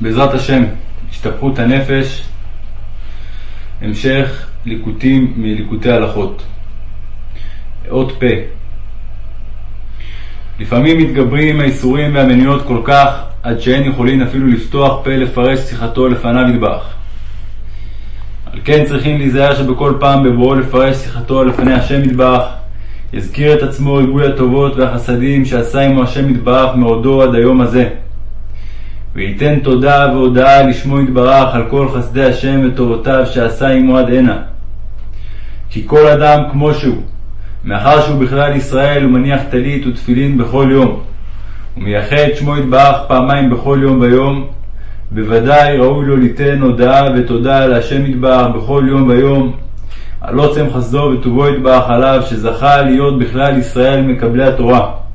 בעזרת השם, השתפכות הנפש, המשך ליקוטים מליקוטי הלכות. אות פ. לפעמים מתגברים האיסורים והמניות כל כך, עד שאין יכולים אפילו לפתוח פה לפרש שיחתו לפניו ידבח. על כן צריכים להיזהר שבכל פעם בבואו לפרש שיחתו לפני השם ידבח, יזכיר את עצמו ריבוי הטובות והחסדים שעשה עמו השם יתברך מעודו עד היום הזה. וייתן תודה והודאה לשמו יתברך על כל חסדי השם וטובותיו שעשה עמו עד הנה. כי כל אדם כמו שהוא, מאחר שהוא בכלל ישראל הוא מניח טלית ותפילין בכל יום, ומייחד שמו יתברך פעמיים בכל יום ויום, בוודאי ראוי לו ליתן הודאה ותודה להשם יתברך בכל יום ויום, על עוצם חסדו וטובו יתברך עליו, שזכה להיות בכלל ישראל מקבלי התורה.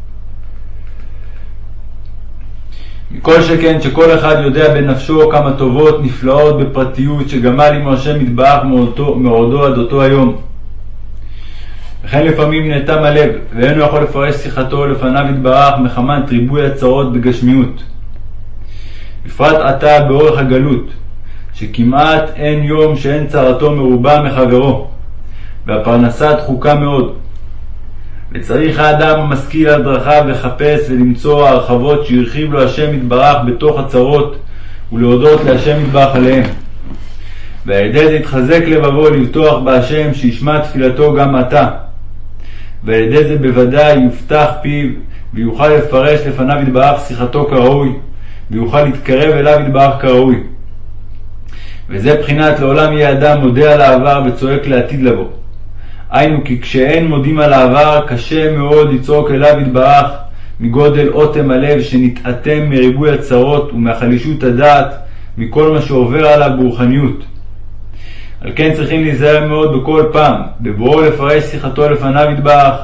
מכל שכן שכל אחד יודע בנפשו כמה טובות נפלאות בפרטיות שגמל עמו השם יתברך מעודו עד אותו היום. וכן לפעמים נאטם הלב, ואינו יכול לפרש שיחתו לפניו יתברך מחמת ריבוי הצרות בגשמיות. בפרט עתה באורך הגלות, שכמעט אין יום שאין צרתו מרובה מחברו, והפרנסה דחוקה מאוד. וצריך האדם המשכיל על דרכיו לחפש ולמצוא הרחבות שהרחיב לו השם יתברך בתוך הצרות, ולהודות להשם יתברך עליהם. ועל ידי זה יתחזק לבבו לבטוח בהשם שישמע תפילתו גם עתה. ועל ידי זה בוודאי יופתח פיו ויוכל לפרש לפניו יתברך שיחתו כראוי, ויוכל להתקרב אליו יתברך כראוי. וזה בחינת לעולם יהיה אדם מודה על העבר וצועק לעתיד לבוא. היינו כי כשאין מודים על העבר, קשה מאוד לצעוק אליו יתברך מגודל אוטם הלב שנתאטם מריבוי הצרות ומהחלישות הדעת מכל מה שעובר עליו ברוחניות. על כן צריכים להיזהר מאוד בכל פעם, בבואו לפרש שיחתו לפניו יתברך,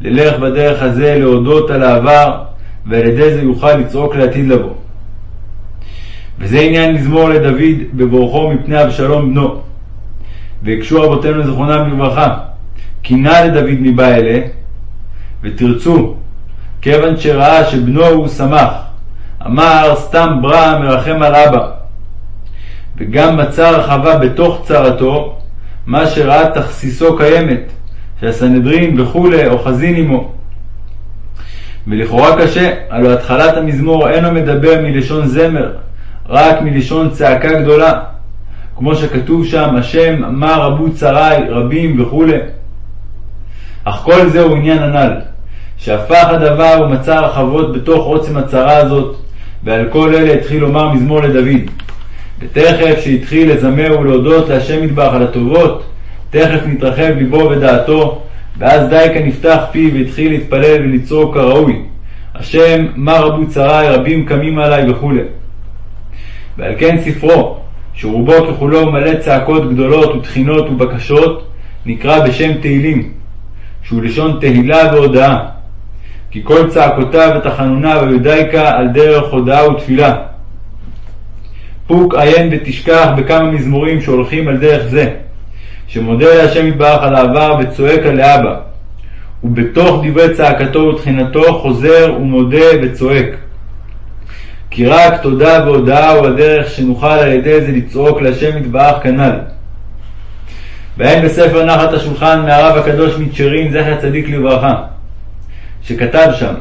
ללך בדרך הזה להודות על העבר, ועל ידי זה יוכל לצעוק לעתיד לבוא. וזה עניין מזמור לדוד בבורכו מפני אבשלום בנו. והקשו רבותינו זכרונם לברכה, קינה לדוד מבא אלה, ותרצו, כיוון שראה שבנו הוא שמח, אמר סתם ברא מרחם על אבא. וגם מצא רחבה בתוך צרתו, מה שראה תכסיסו קיימת, שהסנהדרין וכולי אוחזין עמו. ולכאורה קשה, הלא התחלת המזמור אינו מדבר מלשון זמר, רק מלשון צעקה גדולה, כמו שכתוב שם, השם מה רבו צרי רבים וכולי. אך כל זה הוא עניין הנ"ל, שהפך הדבר ומצא רחבות בתוך עוצם הצרה הזאת, ועל כל אלה התחיל לומר מזמור לדוד. ותכף שהתחיל לזמר ולהודות להשם מטבח על הטובות, תכף נתרחב ליבו ודעתו, ואז די נפתח פיו והתחיל להתפלל ולצעוק כראוי. השם, מה רבו צרי, רבים קמים עלי וכו'. ועל כן ספרו, שרובו ככולו מלא צעקות גדולות ותחינות ובקשות, נקרא בשם תהילים, שהוא לשון תהילה והודאה. כי כל צעקותיו ותחנוניו היודאיקה על דרך הודאה ותפילה. פוק עיין ותשכח בכמה מזמורים שהולכים על דרך זה, שמודה להשם יתברך על העבר וצועק על לאבא, ובתוך דברי צעקתו ותחינתו חוזר ומודה וצועק. כי רק תודה והודאה הוא הדרך שנוכל על ידי זה לצעוק להשם יתברך כנ"ל. והן בספר נחת השולחן מהרב הקדוש מצ'רין זכר צדיק לברכה, שכתב שם,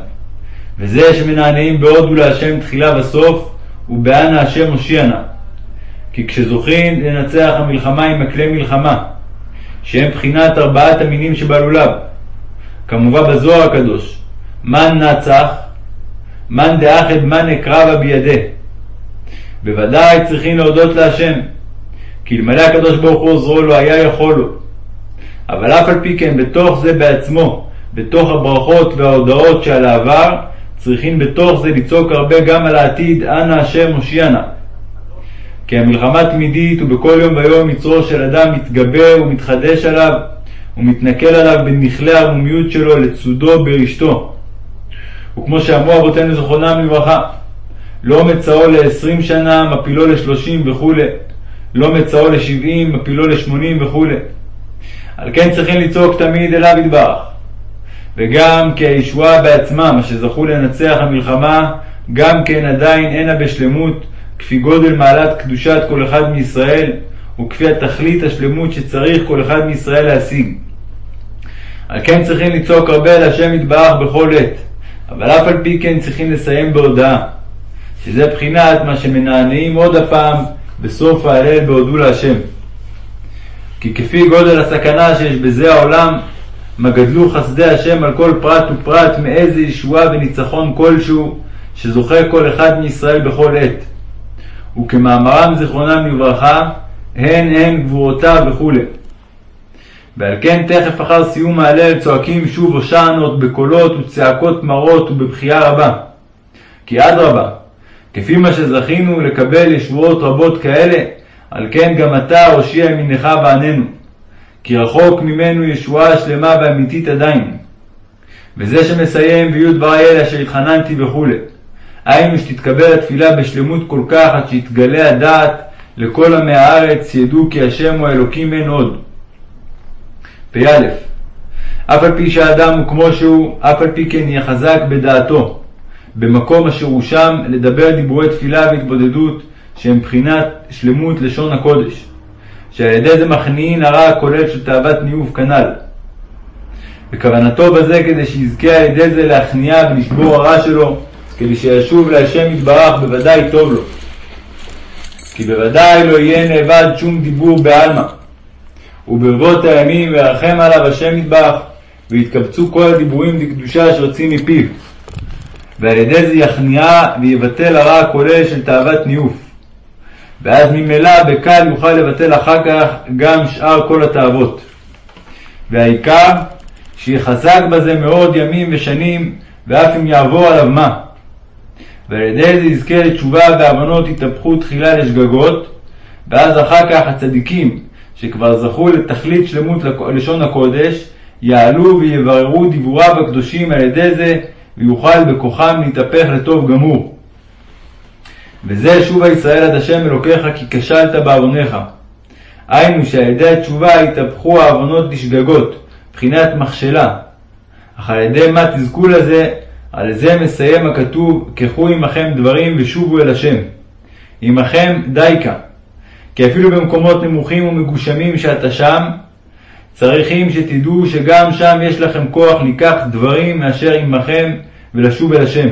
וזה שמנענעים בהודו להשם תחילה וסוף, ובאנה השם הושיענה. כי כשזוכים לנצח המלחמה עם הכלי מלחמה, שהם בחינת ארבעת המינים שבלולב, כמובן בזוהר הקדוש, מן נצח, מן דאחד מן אקרבה בידי. בוודאי צריכים להודות להשם, כי אלמלא הקדוש ברוך הוא עוזרו לו היה יכול לו. אבל אף על פי כן בתוך זה בעצמו, בתוך הברכות וההודעות שעל העבר, צריכים בתוך זה לצעוק הרבה גם על העתיד, אנא השם הושיענה. כי המלחמה תמידית ובכל יום ויום יצרו של אדם מתגבר ומתחדש עליו, ומתנכל עליו בנכלי הערמומיות שלו לצודו ברשתו. וכמו שאמרו אבותינו זכרונם לברכה, לא מצאו לעשרים שנה, מפילו לשלושים וכולי, לא מצאו לשבעים, מפילו לשמונים וכולי. על כן צריכים לצעוק תמיד אליו יתברך. וגם כי הישועה בעצמם, אשר זכו לנצח המלחמה, גם כן עדיין אינה בשלמות, כפי גודל מעלת קדושת כל אחד מישראל, וכפי התכלית השלמות שצריך כל אחד מישראל להשיג. על כן צריכים לצעוק הרבה להשם יתברך בכל עת, אבל אף על פי כן צריכים לסיים בהודאה, שזה בחינת מה שמנענעים עוד הפעם בסוף ההלל בהודו להשם. כי כפי גודל הסכנה שיש בזה העולם, מה גדלו חסדי השם על כל פרט ופרט מאיזה ישועה וניצחון כלשהו, שזוכה כל אחד מישראל בכל עת. וכמאמרם זיכרונם לברכה, הן הן גבורותיו וכו'. ועל כן תכף אחר סיום ההלל צועקים שוב הושענות בקולות וצעקות מרות ובבכייה רבה. כי אדרבה, כפי מה שזכינו לקבל ישועות רבות כאלה, על כן גם אתה הושיע ימינך בעננו. כי רחוק ממנו ישועה שלמה ואמיתית עדיין. וזה שמסיים ויהיו דברי אלה אשר התחננתי וכו'. היינו שתתקבל התפילה בשלמות כל כך עד שיתגלה הדעת לכל עמי הארץ ידעו כי השם הוא האלוקים אין עוד. פ"א אף על פי שהאדם הוא כמו שהוא, אף על פי כן יהיה חזק בדעתו, במקום אשר הוא שם לדבר דיבורי תפילה והתבודדות שהם בחינת שלמות לשון הקודש, שעל ידי זה מכניעין הרע הכולל של תאוות ניאוף כנ"ל. וכוונתו בזה כדי שיזכה על ידי זה להכניעה ולשבור הרע שלו, כדי שישוב להשם יתברך בוודאי טוב לו. כי בוודאי לא יהיה נאבד שום דיבור בעלמא. וברבות הימים ירחם עליו השם יתברך, ויתקבצו כל הדיבורים לקדושה אשר יוצאים מפיו. ועל ידי זה יכניעה ויבטל הרע הכולל של תאוות ניאוף. ואז ממילא בקל יוכל לבטל אחר כך גם שאר כל התאוות. והעיקר שיחזק בזה מאוד ימים ושנים, ואף אם יעבור עליו מה. ועל ידי זה יזכה לתשובה והבנות יתהפכו תחילה לשגגות, ואז אחר כך הצדיקים, שכבר זכו לתכלית שלמות לשון הקודש, יעלו ויבררו דיבוריו הקדושים על ידי זה, ויוכל בכוחם להתהפך לטוב גמור. וזה שובה ישראל עד השם אלוקיך כי כשלת בעוונך. היינו שעל ידי התשובה יתהפכו העוונות לשגגות, בחינת מכשלה. אך על ידי מה תזכו לזה, על זה מסיים הכתוב, קחו עמכם דברים ושובו אל השם. עמכם דייקה. כי אפילו במקומות נמוכים ומגושמים שאתה שם, צריכים שתדעו שגם שם יש לכם כוח לקח דברים מאשר עמכם ולשוב אל השם.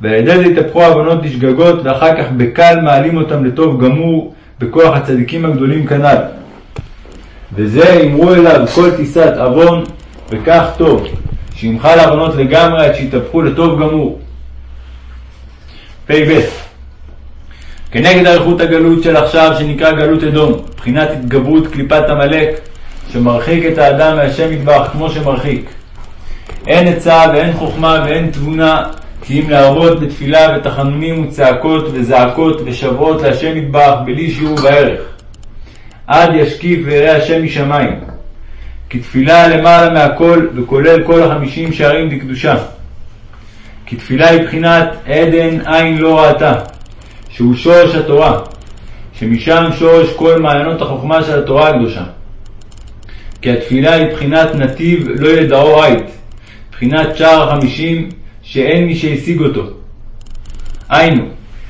ועל ידי זה יתהפכו הבנות לשגגות, ואחר כך בקל מעלים אותם לטוב גמור בכוח הצדיקים הגדולים כנ"ל. וזה אמרו אליו כל טיסת עוון, וכך טוב, שימחה לעוונות לגמרי עד שיתהפכו לטוב גמור. פ"ב כנגד אריכות הגלות של עכשיו שנקרא גלות אדום, מבחינת התגברות קליפת עמלק שמרחיק את האדם מהשם יתברך כמו שמרחיק. אין עצה ואין חוכמה ואין תבונה כי אם להרבות בתפילה ותחנונים וצעקות וזעקות ושברות להשם יתברך בלי שיעור וערך. עד ישקיף ויראה השם משמיים. כי תפילה למעלה מהכל וכולל כל החמישים שערים דקדושה. כי תפילה היא בחינת עדן עין לא ראתה, שהוא שורש התורה, שמשם שורש כל מעיינות החוכמה של התורה הקדושה. כי התפילה היא בחינת נתיב לא ידעו עית, בחינת שער החמישים שאין מי שהשיג אותו. היינו,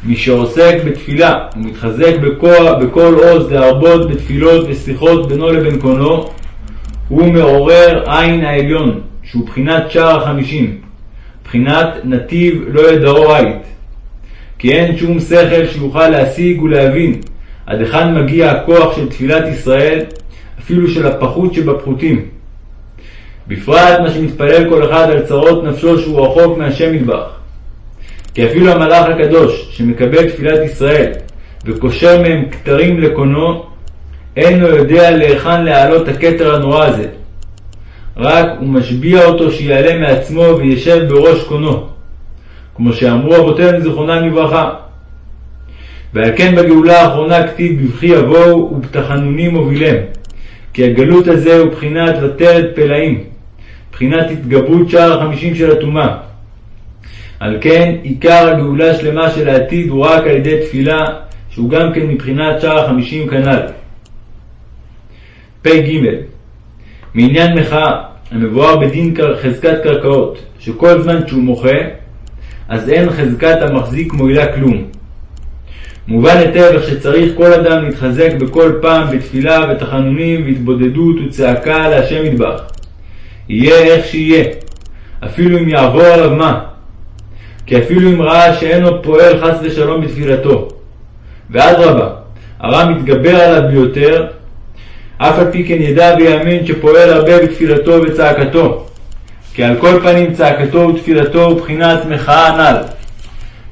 מי שעוסק בתפילה ומתחזק בכל, בכל עוז להרבות בתפילות ושיחות בינו לבין קונו, הוא מעורר עין העליון, שהוא בחינת שער החמישים, בחינת נתיב לא ידעו עית. כי אין שום שכל שיוכל להשיג ולהבין עד היכן מגיע הכוח של תפילת ישראל, אפילו של הפחות שבפחותים. בפרט מה שמתפלל כל אחד על צרות נפשו שהוא רחוק מהשם יתברך. כי אפילו המלאך הקדוש שמקבל תפילת ישראל וקושר מהם כתרים לקונו, אינו יודע להיכן להעלות הכתר הנורא הזה. רק הוא משביע אותו שיעלה מעצמו וישב בראש קונו, כמו שאמרו אבותינו זיכרונם לברכה. ועל כן בגאולה האחרונה כתיב בבכי יבואו ובתחנונים מובילם, כי הגלות הזה הוא בחינת ותרת פלאים, בחינת התגברות שער החמישים של הטומאה. על כן עיקר הגאולה השלמה של העתיד הוא רק על ידי תפילה, שהוא גם כן מבחינת שער החמישים כנ"ל. פ"ג מעניין מחאה המבואר בדין חזקת קרקעות, שכל זמן שהוא מוחה, אז אין חזקת המחזיק מועילה כלום. מובן היטב איך שצריך כל אדם להתחזק בכל פעם בתפילה ותחנונים והתבודדות וצעקה להשם ידבח. יהיה איך שיהיה, אפילו אם יעבור עליו מה. כי אפילו אם ראה שאינו פועל חס ושלום בתפילתו. ואדרבה, הרע מתגבר עליו ביותר, אף על פי כן ידע ויאמין שפועל הרבה בתפילתו ובצעקתו. כי על כל פנים צעקתו ותפילתו הוא בחינת מחאה הנ"ל.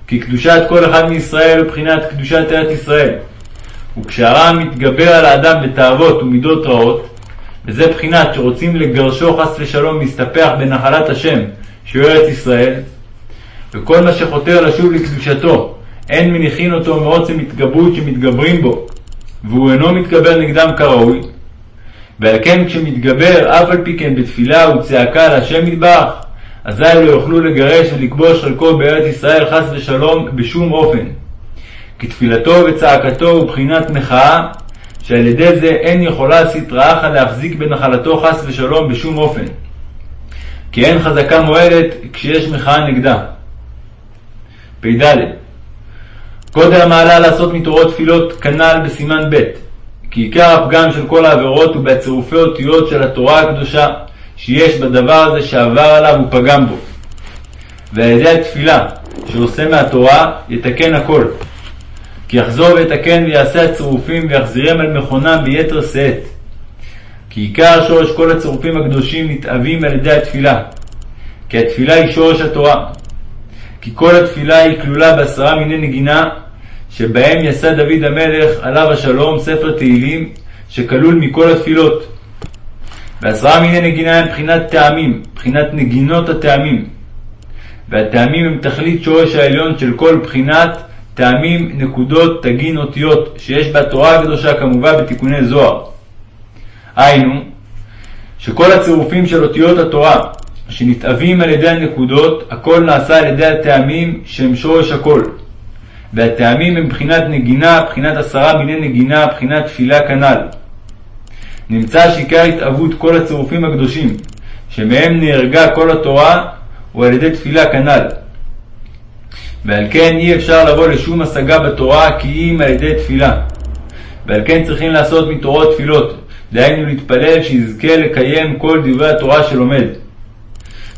כי קדושת כל אחד מישראל הוא בחינת קדושת ארץ ישראל. וכשהרע מתגבר על האדם בתאוות ומידות רעות, וזה בחינת שרוצים לגרשו חס ושלום להסתפח בנחלת השם, שהוא ארץ ישראל, וכל מה שחותר לשוב לקדושתו, אין מניחין אותו מעוצם התגברות שמתגברים בו, והוא אינו מתגבר נגדם כראוי, ועל כן כשמתגבר אף על פי כן בתפילה וצעקה להשם מטבח, אזי לא יוכלו לגרש ולכבוש חלקו בארץ ישראל חס ושלום בשום אופן. כי תפילתו וצעקתו הוא בחינת מחאה, שעל ידי זה אין יכולה סטרא אחא להחזיק בנחלתו חס ושלום בשום אופן. כי אין חזקה מועלת כשיש מחאה נגדה. פ"ד גודל המעלה לעשות מתורות תפילות כנ"ל בסימן ב' כי עיקר הפגם של כל העבירות הוא בצירופי אותיות של התורה הקדושה שיש בדבר הזה שעבר עליו ופגם בו. ועל ידי התפילה שעושה מהתורה יתקן הכל. כי יחזור ויתקן ויעשה הצירופים ויחזירם על מכונם ביתר שאת. כי עיקר שורש כל הצירופים הקדושים נתאבים על ידי התפילה. כי התפילה היא שורש התורה. כי כל התפילה היא כלולה בעשרה מיני נגינה שבהם יסד דוד המלך עליו השלום ספר תהילים שכלול מכל התפילות. ועשרה מיני נגינה הם בחינת טעמים, בחינת נגינות הטעמים. והטעמים הם תכלית שורש העליון של כל בחינת טעמים, נקודות, תגין, אותיות, שיש בתורה הקדושה כמובן בתיקוני זוהר. היינו, שכל הצירופים של אותיות התורה שנתאבים על ידי הנקודות, הכל נעשה על ידי הטעמים שהם שורש הכל. והטעמים הם בחינת נגינה, בחינת עשרה מיני נגינה, בחינת תפילה כנ"ל. נמצא שעיקר התאבות כל הצירופים הקדושים, שמהם נהרגה כל התורה, הוא על ידי תפילה כנ"ל. ועל כן אי אפשר לבוא לשום השגה בתורה כי אם על ידי תפילה. ועל כן צריכים לעשות מתורות תפילות, דהיינו להתפלל שיזכה לקיים כל דברי התורה שלומד.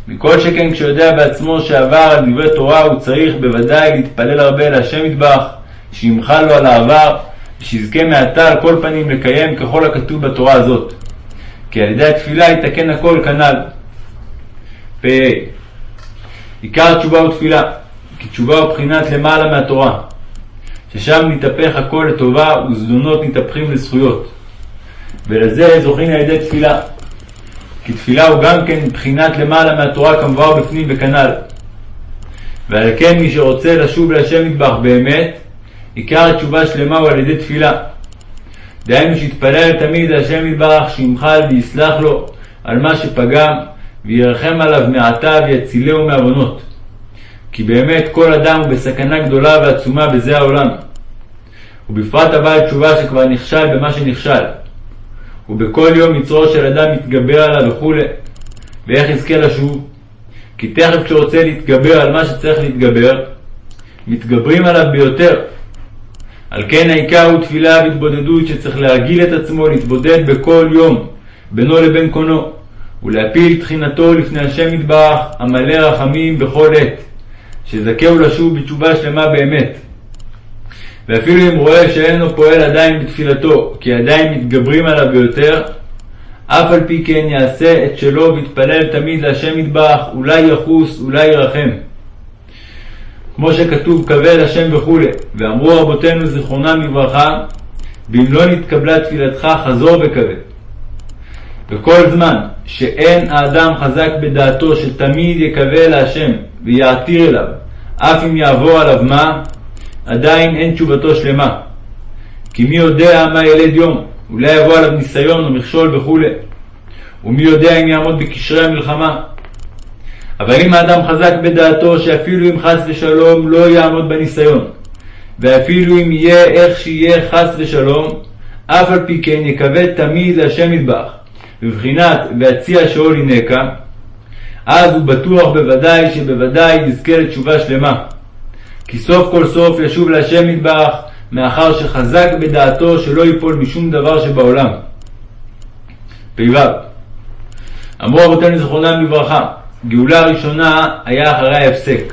מכל שכן כשיודע בעצמו שעבר על דברי תורה הוא צריך בוודאי להתפלל הרבה להשם יטבח, שימחל לו על העבר, ושיזכה מעתה על כל פנים לקיים ככל הכתוב בתורה הזאת. כי על ידי התפילה יתקן הכל כנ"ל. פ. עיקר תשובה ותפילה, כי תשובה הוא בחינת למעלה מהתורה, ששם נתהפך הכל לטובה וזדונות נתהפכים לזכויות. ולזה זוכין על ידי תפילה. כי תפילה הוא גם כן בחינת למעלה מהתורה כמובן בפנים וכנ"ל. ועל כן מי שרוצה לשוב להשם מטבח באמת, עיקר התשובה שלמה הוא על ידי תפילה. דהיינו שיתפלל תמיד להשם מטבח שימחל ויסלח לו על מה שפגם, וירחם עליו מעתה ויצילהו מעוונות. כי באמת כל אדם הוא בסכנה גדולה ועצומה בזה העולם. ובפרט הבעל תשובה שכבר נכשל במה שנכשל. ובכל יום יצרו של אדם מתגבר עליו וכולי. ואיך יזכה לשוב? כי תכף כשרוצה להתגבר על מה שצריך להתגבר, מתגברים עליו ביותר. על כן העיקר הוא תפילה והתבודדות שצריך להרגיל את עצמו להתבודד בכל יום, בינו לבין קונו, ולהפיל תחינתו לפני השם יתברך, המלא רחמים בכל עת, שזכהו לשוב בתשובה שלמה באמת. ואפילו אם רואה שאינו פועל עדיין בתפילתו, כי עדיין מתגברים עליו ביותר, אף על פי כן יעשה את שלו ויתפלל תמיד להשם יטבח, אולי יחוס, אולי ירחם. כמו שכתוב קבל השם וכולי, ואמרו רבותינו זיכרונם לברכה, ואם לא נתקבלה תפילתך חזור וקבל. וכל זמן שאין האדם חזק בדעתו שתמיד יקווה להשם ויעתיר אליו, אף אם יעבור עליו מה, עדיין אין תשובתו שלמה. כי מי יודע מה ילד יום, אולי יבוא עליו ניסיון או מכשול וכו', ומי יודע אם יעמוד בקשרי המלחמה. אבל אם האדם חזק בדעתו שאפילו אם חס ושלום לא יעמוד בניסיון, ואפילו אם יהיה איך שיהיה חס ושלום, אף על פי כן יקווה תמיד להשם מטבח, בבחינת והציע שאול הינקה, אז הוא בטוח בוודאי שבוודאי יזכה לתשובה שלמה. כי סוף כל סוף ישוב להשם מטבח, מאחר שחזק בדעתו שלא ייפול משום דבר שבעולם. פ"ו אמרו אבותינו זכרונם לברכה, גאולה ראשונה היה אחרי ההפסק,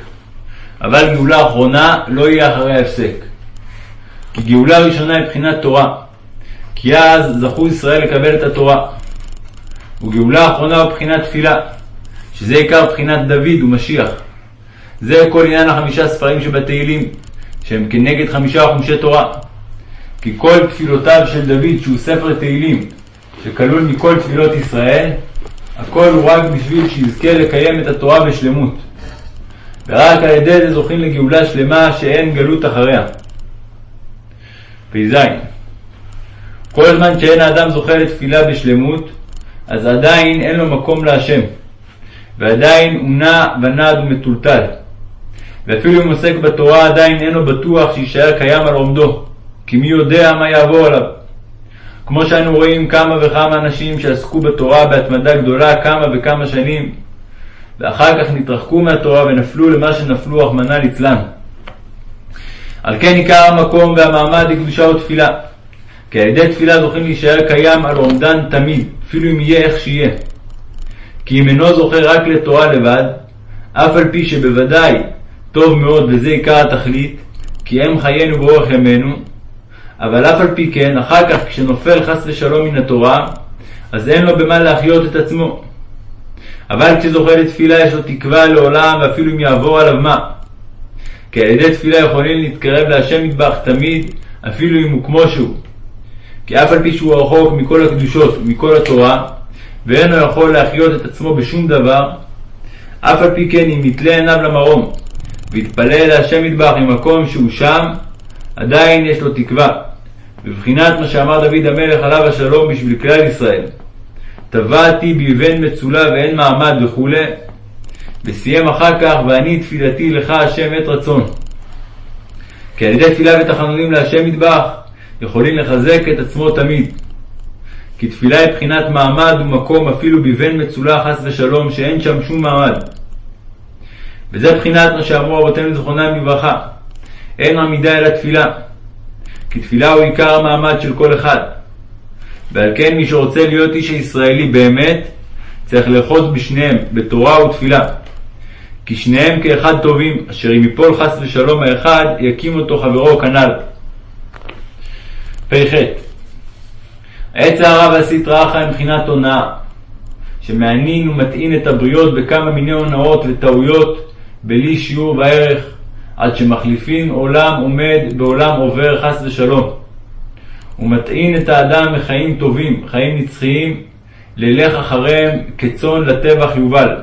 אבל גאולה אחרונה לא יהיה אחרי ההפסק. כי גאולה ראשונה היא בחינת תורה, כי אז זכו ישראל לקבל את התורה. וגאולה אחרונה הוא בחינת תפילה, שזה עיקר בחינת דוד ומשיח. זה כל עניין החמישה ספרים שבתהילים, שהם כנגד חמישה חומשי תורה. כי כל תפילותיו של דוד, שהוא ספר תהילים, שכלול מכל תפילות ישראל, הכל הוא רק בשביל שיזכה לקיים את התורה בשלמות. ורק על ידי זה זוכים לגאולה שלמה שאין גלות אחריה. פ"ז כל זמן שאין האדם זוכה לתפילה בשלמות, אז עדיין אין לו מקום להשם, ועדיין הוא נע ונד ומטולטל. ואפילו אם עוסק בתורה עדיין אינו בטוח שיישאר קיים על עומדו, כי מי יודע מה יעבור עליו. כמו שאנו רואים כמה וכמה אנשים שעסקו בתורה בהתמדה גדולה כמה וכמה שנים, ואחר כך נתרחקו מהתורה ונפלו למה שנפלו, רחמנא ליצלן. על כן עיקר המקום והמעמד לקדושה ותפילה. כי על ידי תפילה זוכים להישאר קיים על עומדן תמיד, אפילו אם יהיה איך שיהיה. כי אם אינו זוכה רק לתורה לבד, אף על פי שבוודאי טוב מאוד וזה עיקר התכלית, כי הם חיינו באורך ימינו, אבל אף על פי כן, אחר כך כשנופל חס ושלום מן התורה, אז אין לו במה להחיות את עצמו. אבל כשזוכה לתפילה יש לו תקווה לעולם, ואפילו אם יעבור עליו מה. כי על ידי תפילה יכולים להתקרב להשם מטבח תמיד, אפילו אם הוא כמו שהוא. כי אף על פי שהוא רחוק מכל הקדושות ומכל התורה, ואינו יכול להחיות את עצמו בשום דבר, אף על פי כן אם יתלה עיניו למרום, ויתפלל להשם מטבח ממקום שהוא שם, עדיין יש לו תקווה. בבחינת מה שאמר דוד המלך עליו השלום בשביל כלל ישראל. טבעתי באבן מצולה ואין מעמד וכו', וסיים אחר כך, ואני תפילתי לך השם עת רצון. כי על ידי תפילה ותחנונים להשם מטבח, יכולים לחזק את עצמו תמיד. כי תפילה היא בחינת מעמד ומקום אפילו בבן מצולה חס ושלום, שאין שם שום מעמד. וזה בחינת מה שאמרו אבותינו זכרונם לברכה, אין עמידה אלא תפילה. כי תפילה הוא עיקר המעמד של כל אחד. ועל כן מי שרוצה להיות איש הישראלי באמת, צריך לאחוז בשניהם, בתורה ותפילה. כי שניהם כאחד טובים, אשר אם יפול חס ושלום האחד, יקים אותו חברו כנ"ל. פ"ח העץ הרע והסטרא אחא הם מבחינת הונאה, שמעניין ומטעין את הבריות בכמה מיני הונאות וטעויות בלי שיעור וערך, עד שמחליפין עולם עומד בעולם עובר חס ושלום. ומטעין את האדם מחיים טובים, חיים נצחיים, ללך אחריהם כצאן לטבח יובל.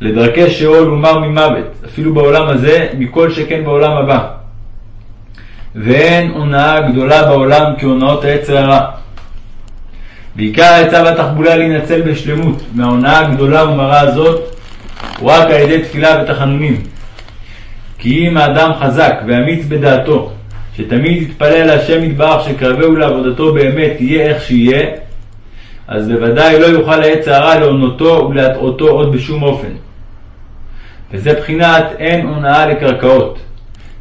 לדרכי שאול ומר ממוות, אפילו בעולם הזה, מכל שכן בעולם הבא. ואין הונאה גדולה בעולם כהונאות העץ הרע. בעיקר העצה והתחבולה להינצל בשלמות מההונאה הגדולה ומרה הזאת, רק על ידי תפילה ותחנונים. כי אם האדם חזק ואמיץ בדעתו, שתמיד יתפלל להשם יתברך שקרבהו לעבודתו באמת יהיה איך שיהיה, אז בוודאי לא יוכל העץ הרע להונותו ולהטעותו עוד בשום אופן. וזה בחינת אין הונאה לקרקעות.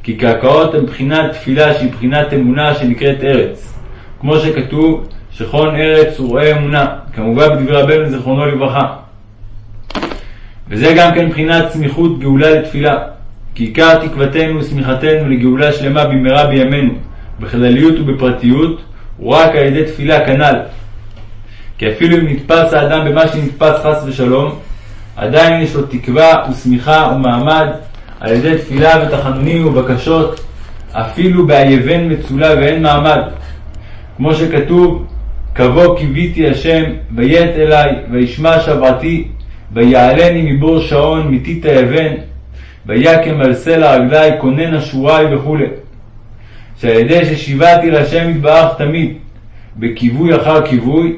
כי קרקעות הן בחינת תפילה שהיא בחינת אמונה שנקראת ארץ. כמו שכתוב, שכון ארץ וראה אמונה, כמובן בדברי רבנו זיכרונו לברכה. וזה גם כן בחינת סמיכות גאולה לתפילה. כי עיקר תקוותנו ושמיכתנו לגאולה שלמה במהרה בימינו, בכלליות ובפרטיות, הוא רק על ידי תפילה כנ"ל. כי אפילו אם נתפס האדם במה שנתפס חס ושלום, עדיין יש לו תקווה ושמיכה ומעמד על ידי תפילה ותחנונים ובקשות, אפילו באייבן מצולה ואין מעמד. כמו שכתוב, קבוא קיוויתי השם, ויית אלי, וישמע שברתי, ויעלני מבור שעון מתית האבן, ויקם על סלע רגלי, כונן אשורי וכו'. שעל ידי ששיבעתי להשם יתברך תמיד, בכיווי אחר כיווי,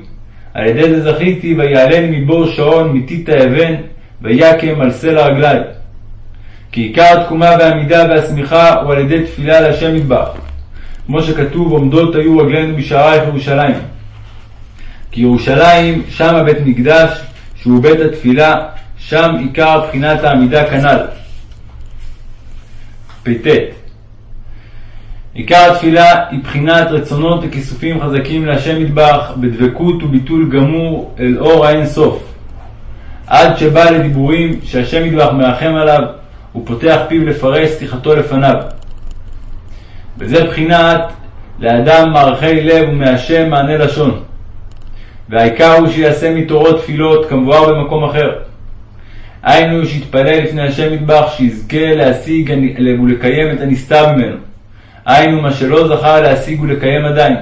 על ידי זה זכיתי, ויעלני מבור שעון מתית האבן, ויקם על סלע רגלי. כי עיקר התקומה והעמידה והשמיכה הוא על ידי תפילה להשם מטבח, כמו שכתוב עומדות היו רגלינו בשערייך ירושלים. כי ירושלים, שם הבית מקדש, שהוא בית התפילה, שם עיקר בחינת העמידה כנ"ל. פט עיקר התפילה היא בחינת רצונות וכיסופים חזקים להשם מטבח, בדבקות וביטול גמור אל אור האין סוף. עד שבא לדיבורים שהשם מטבח מרחם עליו, ופותח פיו לפרש שיחתו לפניו. וזה בחינת לאדם מערכי לב ומהשם מענה לשון. והעיקר הוא שיעשה מתורו תפילות כמבואר במקום אחר. היינו שיתפלל לפני השם מטבח שיזכה להשיג ולקיים את הנסתר ממנו. היינו מה שלא זכה להשיג ולקיים עדיין.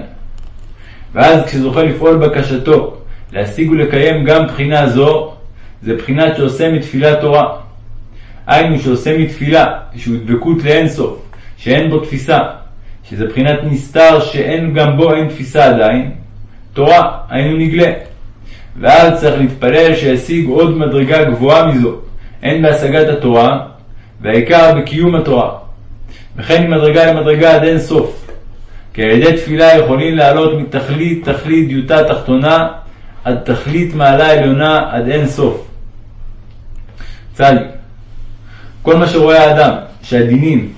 ואז כשזוכה לפעול בקשתו להשיג ולקיים גם בחינה זו, זה בחינת שעושה מתפילה תורה. היינו שעושה מתפילה, שהוא דבקות לאינסוף, שאין בו תפיסה, שזה בחינת נסתר שאין גם בו אין תפיסה עדיין, תורה, היינו נגלה. ואז צריך להתפלל שישיג עוד מדרגה גבוהה מזו, הן בהשגת התורה, והעיקר בקיום התורה. וכן ממדרגה למדרגה עד אין סוף. כי על ידי תפילה יכולים לעלות מתכלית תכלית דיוטה תחתונה עד תכלית מעלה עליונה עד אין סוף. צדיק כל מה שרואה האדם, שהדינים,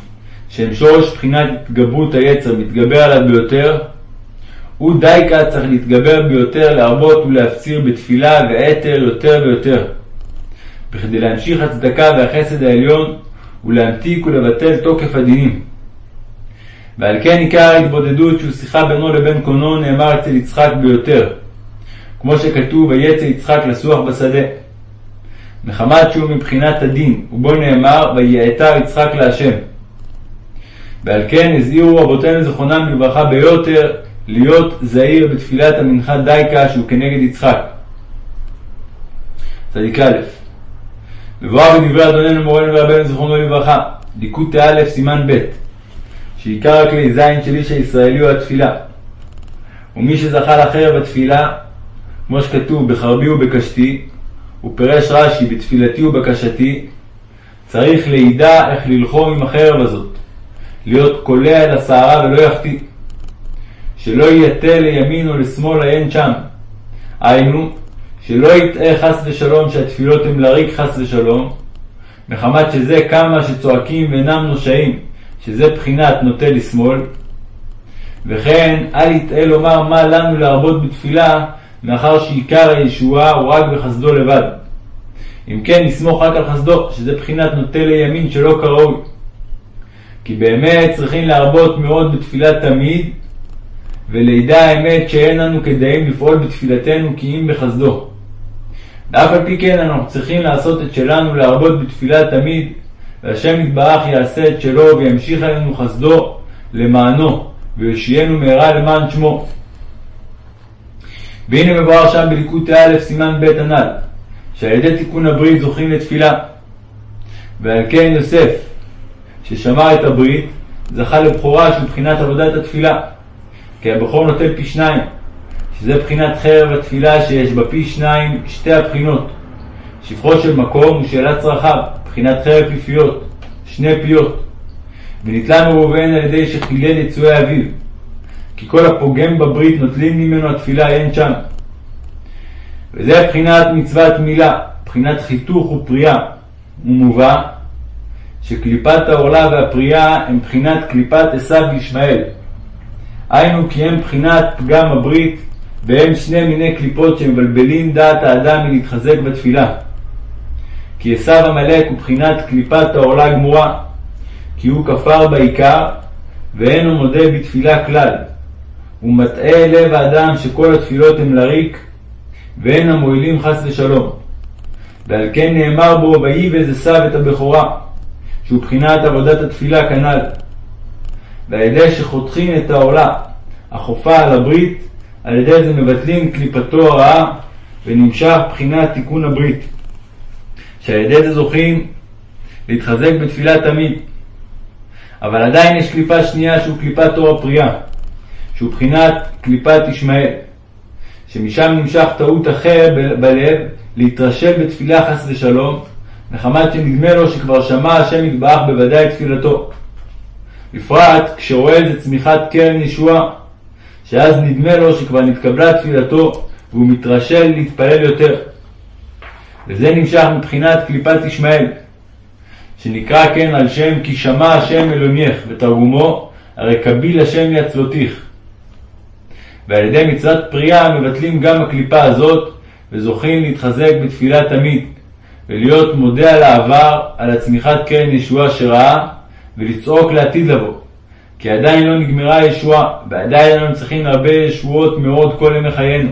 שהם שורש בחינת התגברות היצר, מתגבר עליו ביותר, הוא דייקה צריך להתגבר ביותר, להרבות ולהפציר בתפילה ואתר יותר ויותר, בכדי להמשיך הצדקה והחסד העליון ולהמתיק ולבטל תוקף הדינים. ועל כן עיקר ההתבודדות שהוא שיחה בינו לבין קונו נאמר אצל יצחק ביותר, כמו שכתוב ויצא יצחק לסוח בשדה. מחמת שהוא מבחינת הדין, ובו נאמר ויעתר יצחק להשם. ועל כן הזהירו רבותינו זכרונם לברכה ביותר להיות זהיר בתפילת המנחה דייקה שהוא כנגד יצחק. צדיק א' מבואר בדברי אדוננו מורנו ורבנו זכרונו לברכה, ליקוד תא סימן ב', שעיקר הכלי זין של איש הישראלי הוא התפילה. ומי שזכה לחרב התפילה, כמו שכתוב בחרבי ובקשתי, ופירש רש"י בתפילתי ובקשתי, צריך לידע איך ללחום עם החרב הזאת, להיות קולע אל הסערה ולא יחטיא. שלא יטה לימין או לשמאל עיין שם. היינו, שלא יטעה חס ושלום שהתפילות הן לריק חס ושלום, מחמת שזה כמה שצועקים ואינם נושעים, שזה בחינת נוטה לשמאל. וכן, אל יטעה לומר מה לנו להרבות בתפילה, מאחר שעיקר הישועה הוא רק בחסדו לבד. אם כן, נסמוך רק על חסדו, שזה בחינת נוטה לימין שלא כראוי. כי באמת צריכים להרבות מאוד בתפילה תמיד, ולידע האמת שאין לנו כדאים לפעול בתפילתנו כי אם בחסדו. ואף על פי כן אנחנו צריכים לעשות את שלנו להרבות בתפילה תמיד, והשם יתברך יעשה את שלו וימשיך עלינו חסדו למענו, ויושיענו מהרה למען שמו. והנה מבואר שם בליקוד א' סימן ב' הנ"ל, שעל ידי תיקון הברית זוכים לתפילה. ועל כן יוסף, ששמר את הברית, זכה לבכורה של בחינת עבודת התפילה. כי הבכור נוטל פי שניים, שזה בחינת חרב התפילה שיש בה פי שניים שתי הבחינות. שפחו של מקום הוא שאלת צרכיו, בחינת חרב פיפיות, שני פיות. ונתלה מראובן על ידי שחילל יצואי אביו, כי כל הפוגם בברית נוטלים ממנו התפילה אין שם. וזה בחינת מצוות מילה, בחינת חיתוך ופריאה. ומובא שקליפת העורלה והפריאה הם בחינת קליפת עשיו וישמעאל. היינו כי הם בחינת פגם הברית, והם שני מיני קליפות שמבלבלים דעת האדם מלהתחזק בתפילה. כי עשיו עמלק הוא בחינת קליפת העורלה הגמורה, כי הוא כפר בעיקר, ואין הוא מודה בתפילה כלל. הוא מטעה לב האדם שכל התפילות הם לריק, ואין המועילים חס ושלום. ועל כן נאמר בו, ויבז עשיו את הבכורה, שהוא בחינת עבודת התפילה כנ"ל. ועל ידי שחותכין את העולה, החופה על הברית, על ידי זה מבטלים קליפתו הרעה, ונמשך בחינת תיקון הברית. שעל ידי זה זוכים להתחזק בתפילה תמיד. אבל עדיין יש קליפה שנייה שהוא קליפת אור הפריאה, שהוא בחינת קליפת ישמעאל, שמשם נמשך טעות אחר בלב להתרשל בתפילה חס ושלום, מחמת שנדמה לו שכבר שמע השם יתברך בוודאי תפילתו. בפרט כשרואה איזה צמיחת קרן ישועה, שאז נדמה לו שכבר נתקבלה תפילתו והוא מתרשל להתפלל יותר. וזה נמשך מבחינת קליפת ישמעאל, שנקרא כן על שם כי שמע השם אלונייך, ותרגומו הרי קביל השם יצלותיך. ועל ידי מצוות פריאה מבטלים גם הקליפה הזאת, וזוכים להתחזק בתפילה תמיד, ולהיות מודה על העבר, על הצמיחת קרן ישועה שראה, ולצעוק לעתיד לבוא. כי עדיין לא נגמרה הישועה, ועדיין אנו צריכים להרבה ישועות מאוד כל ימי חיינו.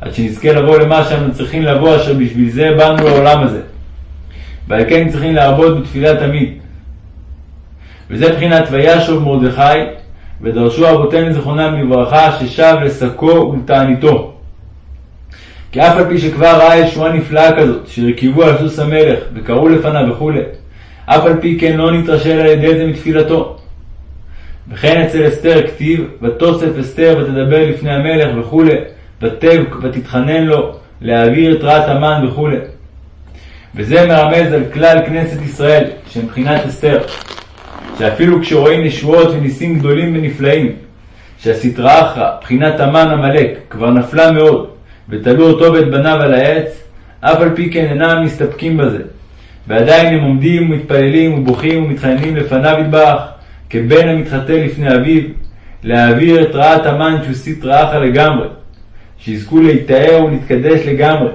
עד שנזכה לבוא למה שאנו צריכים לבוא, אשר בשביל זה באנו לעולם הזה. ועל כן צריכים להרבות בתפילה תמיד. וזה מבחינת וישוב מרדכי, ודרשו אבותינו זיכרונם לברכה, ששב לשקו ולתעניתו. כי אף על פי שכבר ראה ישועה נפלאה כזאת, שהרכיבו על סוס המלך, וקראו לפניו וכו', אף על פי כן לא נתרשל על ידי זה מתפילתו. וכן אצל אסתר כתיב, ותוסף אסתר ותדבר לפני המלך וכו', ותב ותתחנן לו להעביר את רעת המן וכו'. וזה מרמז על כלל כנסת ישראל, שמבחינת אסתר, שאפילו כשרואים ישועות וניסים גדולים ונפלאים, שהסטרא אחרא, בחינת המן עמלק, כבר נפלה מאוד, ותלו אותו ואת בניו על העץ, אף על פי כן אינם מסתפקים בזה, ועדיין הם עומדים ומתפללים ובוכים ומתחננים לפניו יתברך, כבן המתחטא לפני אביו, להעביר את רעת המן שהוא סטרא אחרא לגמרי, שיזכו להיטהר ולהתקדש לגמרי.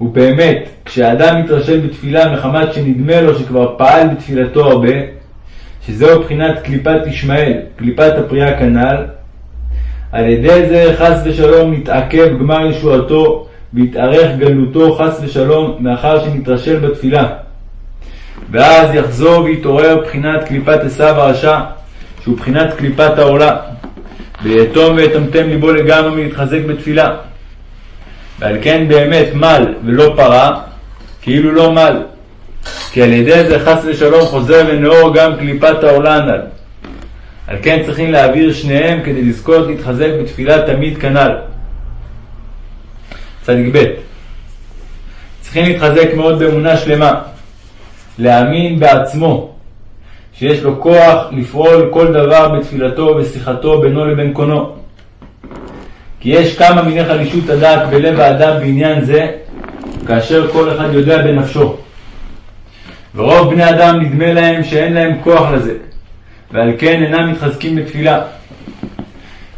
ובאמת, כשאדם מתרשל בתפילה מחמת שנדמה לו שכבר פעל בתפילתו הרבה, שזהו בחינת קליפת ישמעאל, קליפת הפריאה כנ"ל, על ידי זה חס ושלום נתעכב גמר ישועתו ויתארך גלותו חס ושלום מאחר שנתרשל בתפילה. ואז יחזור ויתעורר בחינת קליפת עשיו הרשע, שהוא בחינת קליפת העולה, ויתום ויטמטם ליבו לגמרי מלהתחזק בתפילה. ועל כן באמת מל ולא פרה, כאילו לא מל. כי על ידי זה חס ושלום חוזר ונאור גם קליפת העולה הנ"ל. על כן צריכים להעביר שניהם כדי לזכות להתחזק בתפילה תמיד כנ"ל. צדיק ב' צריכים להתחזק מאוד באמונה שלמה, להאמין בעצמו, שיש לו כוח לפעול כל דבר בתפילתו ובשיחתו בינו לבין קונו. כי יש כמה מיני חלישות הדעת בלב האדם בעניין זה, כאשר כל אחד יודע בנפשו. ורוב בני אדם נדמה להם שאין להם כוח לזה, ועל כן אינם מתחזקים בתפילה.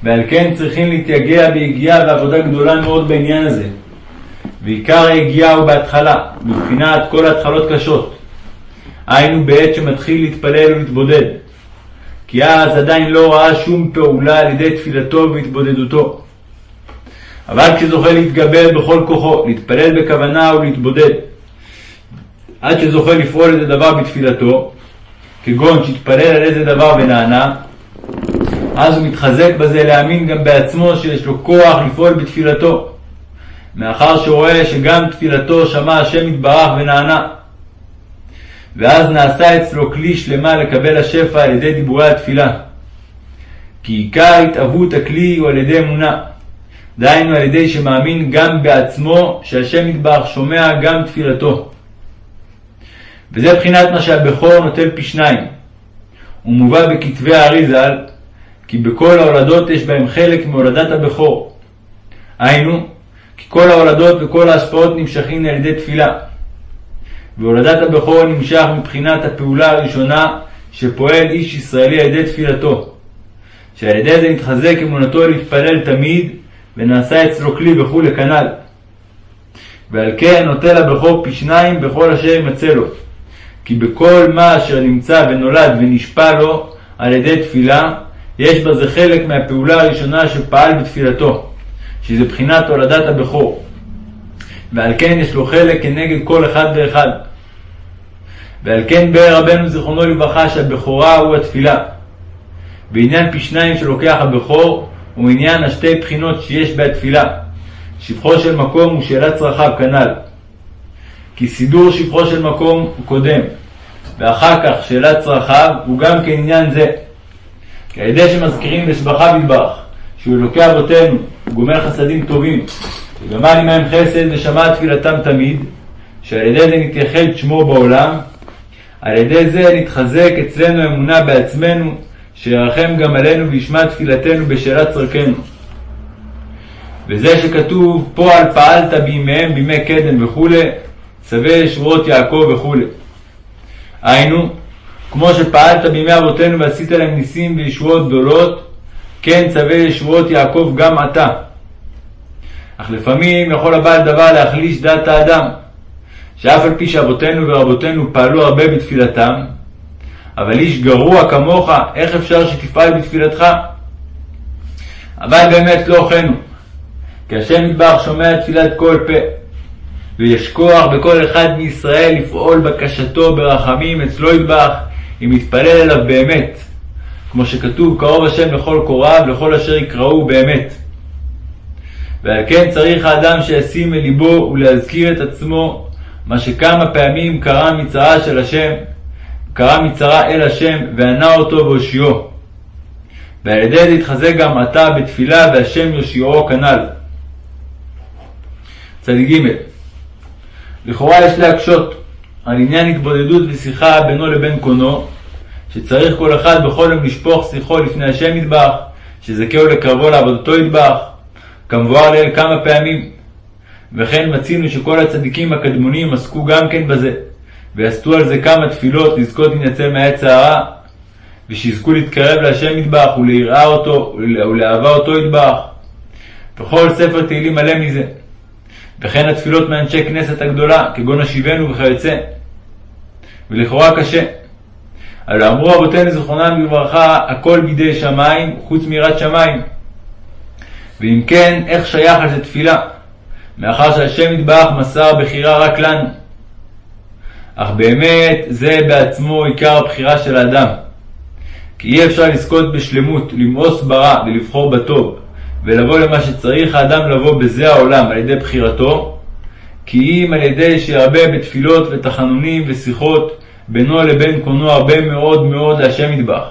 ועל כן צריכים להתייגע ביגיעה ועבודה גדולה מאוד בעניין הזה. ועיקר היגיעה הוא בהתחלה, מבחינת כל ההתחלות קשות. היינו בעת שמתחיל להתפלל ולהתבודד. כי אז עדיין לא ראה שום פעולה על ידי תפילתו והתבודדותו. אבל כשזוכה להתגבר בכל כוחו, להתפלל בכוונה ולהתבודד, עד שזוכה לפעול איזה דבר בתפילתו, כגון שהתפלל על איזה דבר ונענה, אז הוא מתחזק בזה להאמין גם בעצמו שיש לו כוח לפעול בתפילתו, מאחר שהוא רואה שגם תפילתו שמע השם יתברך ונענה. ואז נעשה אצלו כלי שלמה לקבל השפע על ידי דיבורי התפילה. כי עיקר התאבות הכלי הוא על ידי אמונה. דהיינו על ידי שמאמין גם בעצמו שהשם יתברך שומע גם תפילתו. וזה בחינת מה שהבכור נוטל פי שניים. הוא מובא בכתבי הארי ז"ל, כי בכל ההולדות יש בהם חלק מהולדת הבכור. היינו, כל ההולדות וכל ההשפעות נמשכים על ידי תפילה. והולדת הבכור נמשך מבחינת הפעולה הראשונה שפועל איש ישראלי על ידי תפילתו, שעל ידי זה נתחזק אמונתו להתפלל תמיד, ונעשה אצלו כלי וכולי כנ"ל. ועל כן נוטל הבכור פי שניים בכל אשר ימצא לו. כי בכל מה אשר נמצא ונולד ונשפע לו על ידי תפילה, יש בזה חלק מהפעולה הראשונה שפעל בתפילתו, שזה בחינת הולדת הבכור. ועל כן יש לו חלק כנגד כל אחד ואחד. ועל כן באר רבנו זיכרונו לברכה שהבכורה הוא התפילה. בעניין פי שניים שלוקח הבכור הוא עניין השתי בחינות שיש בתפילה. שבחו של מקום הוא שאלת צרכיו כנ"ל. כי סידור שבחו של מקום הוא קודם, ואחר כך שאלת צרכיו הוא גם כעניין זה. כי על ידי שמזכירים לשבחיו יתברך, שהוא אלוקי אבותינו, הוא גומר חסדים טובים, וגמל עמהם חסד ושמע תפילתם תמיד, שעל ידי זה נתייחד שמו בעולם, על ידי זה נתחזק אצלנו אמונה בעצמנו, שירחם גם עלינו וישמע תפילתנו בשאלת צרכנו. וזה שכתוב פועל פעלת בימיהם בימי קדם וכולי, צווה שבועות יעקב וכולי. היינו, כמו שפעלת בימי אבותינו ועשית להם ניסים וישועות גדולות, כן צווה ישועות יעקב גם עתה. אך לפעמים יכול הבעל דבר להחליש דעת האדם, שאף על פי שאבותינו ורבותינו פעלו הרבה בתפילתם, אבל איש גרוע כמוך, איך אפשר שתפעל בתפילתך? אבל באמת לא הוא, כי השם יתברך שומע תפילת כל פה, ויש כוח בכל אחד מישראל לפעול בקשתו ברחמים אצלו יתברך, אם יתפלל אליו באמת, כמו שכתוב קרוב השם לכל קוריו, לכל אשר יקראו באמת. ועל כן צריך האדם שישים אל ליבו ולהזכיר את עצמו מה שכמה פעמים קרה מצרה של השם, קרה מצרה אל השם וענה אותו והושיעו. ועל ידי זה יתחזק גם עתה בתפילה והשם יושיעו כנ"ל. צ"ג לכאורה יש להקשות על עניין התבודדות ושיחה בינו לבין קונו, שצריך כל אחד בכל יום לשפוך שיחו לפני השם ידבח, שזכהו לקרבו לעבודתו ידבח, כמבואר לעיל כמה פעמים. וכן מצינו שכל הצדיקים הקדמונים עסקו גם כן בזה, ועשו על זה כמה תפילות לזכות להינצל מהעץ הרע, ושיזכו להתקרב להשם ידבח וליראה אותו ולאהבה אותו ידבח. וכל ספר תהילים מלא מזה. וכן התפילות מאנשי כנסת הגדולה, כגון השיבנו וכיוצא. ולכאורה קשה. הלא אמרו רבותינו זכרונם לברכה, הכל בידי שמיים, חוץ מיראת שמיים. ואם כן, איך שייך על זה תפילה? מאחר שהשם יתברך מסר בחירה רק לנו. אך באמת זה בעצמו עיקר הבחירה של האדם. כי אי אפשר לזכות בשלמות, למאוס ברע ולבחור בטוב, ולבוא למה שצריך האדם לבוא בזה העולם על ידי בחירתו, כי אם על ידי שירבה בתפילות ותחנונים ושיחות בינו לבין קונו הרבה מאוד מאוד להשם ידבח,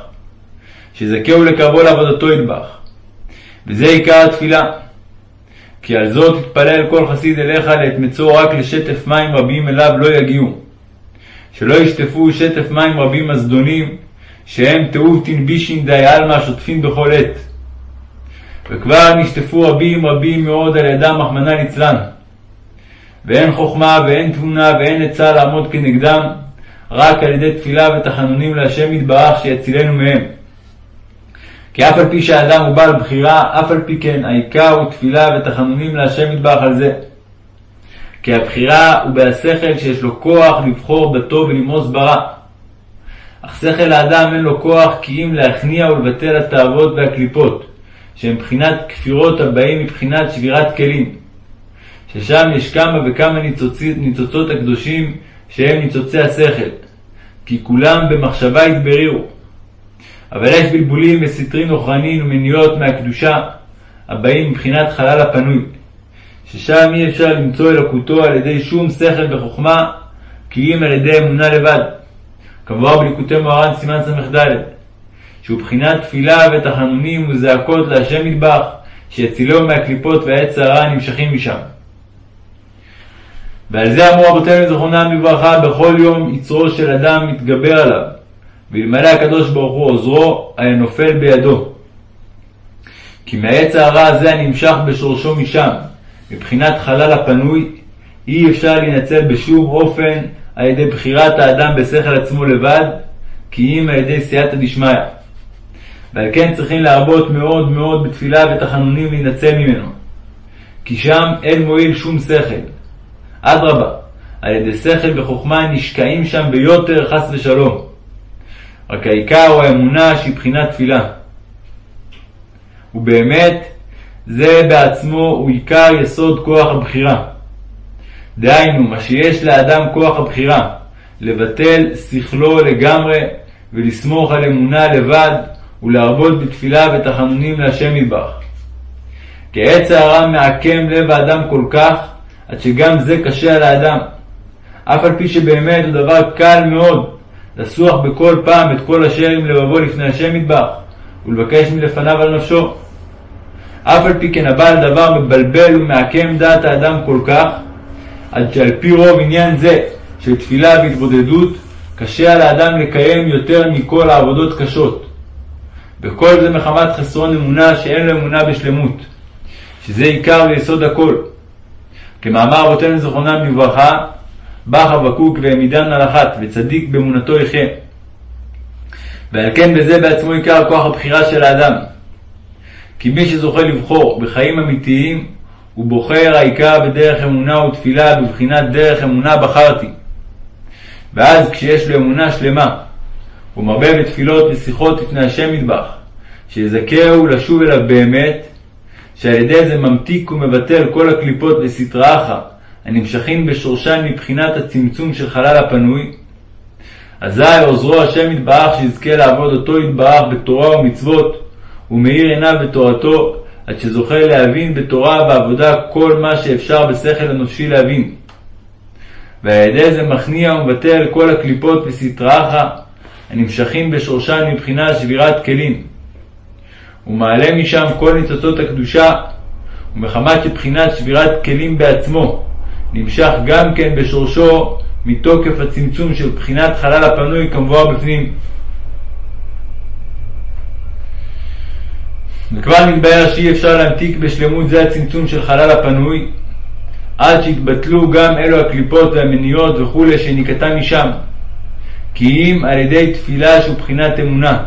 שזכהו לקרבו לעבודתו ידבח. וזה עיקר התפילה. כי על זאת תתפלל כל חסיד אליך לעת מצוא רק לשטף מים רבים אליו לא יגיעו. שלא ישטפו שטף מים רבים הזדונים, שהם תיעוב תנבישין די עלמא שוטפין בכל עת. וכבר נשטפו רבים רבים מאוד על ידם, רחמנא ליצלן. ואין חוכמה ואין תבונה ואין עצה לעמוד כנגדם, רק על ידי תפילה ותחנונים להשם יתברך שיצילנו מהם. כי אף על פי שהאדם הוא בעל בחירה, אף על פי כן העיקר הוא תפילה ותחנונים להשם יתברך על זה. כי הבחירה הוא בהשכל שיש לו כוח לבחור בטוב ולמאוס ברע. אך שכל האדם אין לו כוח כי אם להכניע ולבטל התאוות והקליפות, שהם בחינת כפירות הבאים מבחינת שבירת כלים. ששם יש כמה וכמה ניצוצות הקדושים שהם ניצוצי השכל, כי כולם במחשבה יתברירו. אבל יש בלבולים וסטרין וכרנין ומניעות מהקדושה הבאים מבחינת חלל הפנוי, ששם אי אפשר למצוא אלוקותו על ידי שום שכל וחוכמה, כי אם על ידי אמונה לבד. כמובן בליקוטי מוהר"ן סימן ס"ד, שהוא בחינת תפילה ותחנונים וזעקות להשם מטבח, שיצילהו מהקליפות והעץ הרע הנמשכים משם. ועל זה אמרו רבותינו זכרונם לברכה, בכל יום יצרו של אדם מתגבר עליו, ואלמלא הקדוש ברוך הוא עוזרו, היה נופל בידו. כי מהעץ הרע הזה הנמשך בשורשו משם, מבחינת חלל הפנוי, אי אפשר להינצל בשום אופן על ידי בחירת האדם בשכל עצמו לבד, כי אם על ידי סייעתא דשמיא. ועל כן צריכים להרבות מאוד מאוד בתפילה ותחנונים להינצל ממנו. כי שם אין מועיל שום שכל. אדרבה, על ידי שכל וחוכמה נשקעים שם ביותר חס ושלום. רק העיקר הוא האמונה שהיא בחינת תפילה. ובאמת, זה בעצמו הוא עיקר יסוד כוח הבחירה. דהיינו, מה שיש לאדם כוח הבחירה, לבטל שכלו לגמרי ולסמוך על אמונה לבד ולהרבות בתפילה ותחנונים להשם מטבח. כי עץ הרע מעקם לב האדם כל כך, עד שגם זה קשה על האדם. אף על פי שבאמת הוא דבר קל מאוד לסוח בכל פעם את כל אשר עם לבבו לפני השם מטבח, ולבקש מלפניו על נפשו. אף על פי כן הבעל דבר מבלבל ומעקם דעת האדם כל כך, עד שעל פי רוב עניין זה של תפילה והתבודדות, קשה על האדם לקיים יותר מכל העבודות קשות. וכל זה מחמת חסרון אמונה שאין לו אמונה בשלמות, שזה עיקר ויסוד הכל. כמאמר רבותינו זכרונם לברכה, בא חבקוק והעמידן על אחת, וצדיק באמונתו יחיה. ועל כן בזה בעצמו עיקר כוח הבחירה של האדם. כי מי שזוכה לבחור בחיים אמיתיים, הוא בוחר העיקר בדרך אמונה ותפילה, בבחינת דרך אמונה בחרתי. ואז כשיש לו אמונה שלמה, הוא מרבה בתפילות ושיחות לפני השם מטבח, שיזכהו לשוב אליו באמת, שעל ידי זה ממתיק ומבטל כל הקליפות וסטרא אחא, הנמשכים בשורשן מבחינת הצמצום של חלל הפנוי, אזי עוזרו השם יתברך שיזכה לעבוד אותו יתברך בתורה ומצוות, ומאיר עיניו בתורתו, עד שזוכה להבין בתורה ועבודה כל מה שאפשר בשכל הנפשי להבין. ועל ידי זה מכניע ומבטל כל הקליפות וסטרא אחא, הנמשכים בשורשן מבחינת שבירת כלים. ומעלה משם כל ניצוצות הקדושה, ומחמת שבחינת שבירת כלים בעצמו נמשך גם כן בשורשו מתוקף הצמצום של בחינת חלל הפנוי כמבואר בפנים. וכבר מתבהר שאי אפשר להמתיק בשלמות זה הצמצום של חלל הפנוי, עד שיתבטלו גם אלו הקליפות והמניות וכולי שניקתה משם, כי אם על ידי תפילה שהוא בחינת אמונה.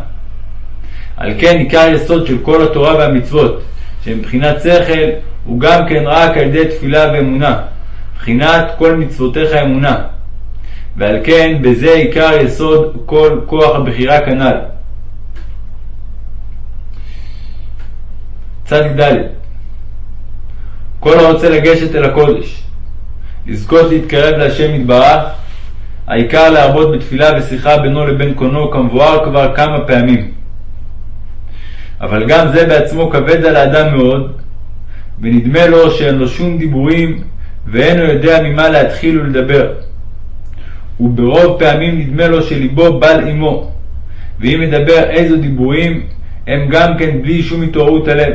על כן עיקר יסוד של כל התורה והמצוות, שהם בחינת שכל, הוא גם כן רק על ידי תפילה ואמונה, בחינת כל מצוותיך אמונה. ועל כן בזה עיקר יסוד כל כוח הבחירה כנ"ל. צ"ד כל הרוצה לגשת אל הקודש, לזכות להתקרב להשם יתברך, העיקר להרבות בתפילה ושיחה בינו לבין קונו כמבואר כבר כמה פעמים. אבל גם זה בעצמו כבד על האדם מאוד, ונדמה לו שאין לו שום דיבורים ואינו יודע ממה להתחיל ולדבר. וברוב פעמים נדמה לו שליבו בל עמו, ואם מדבר איזו דיבורים, הם גם כן בלי שום התעוררות הלב.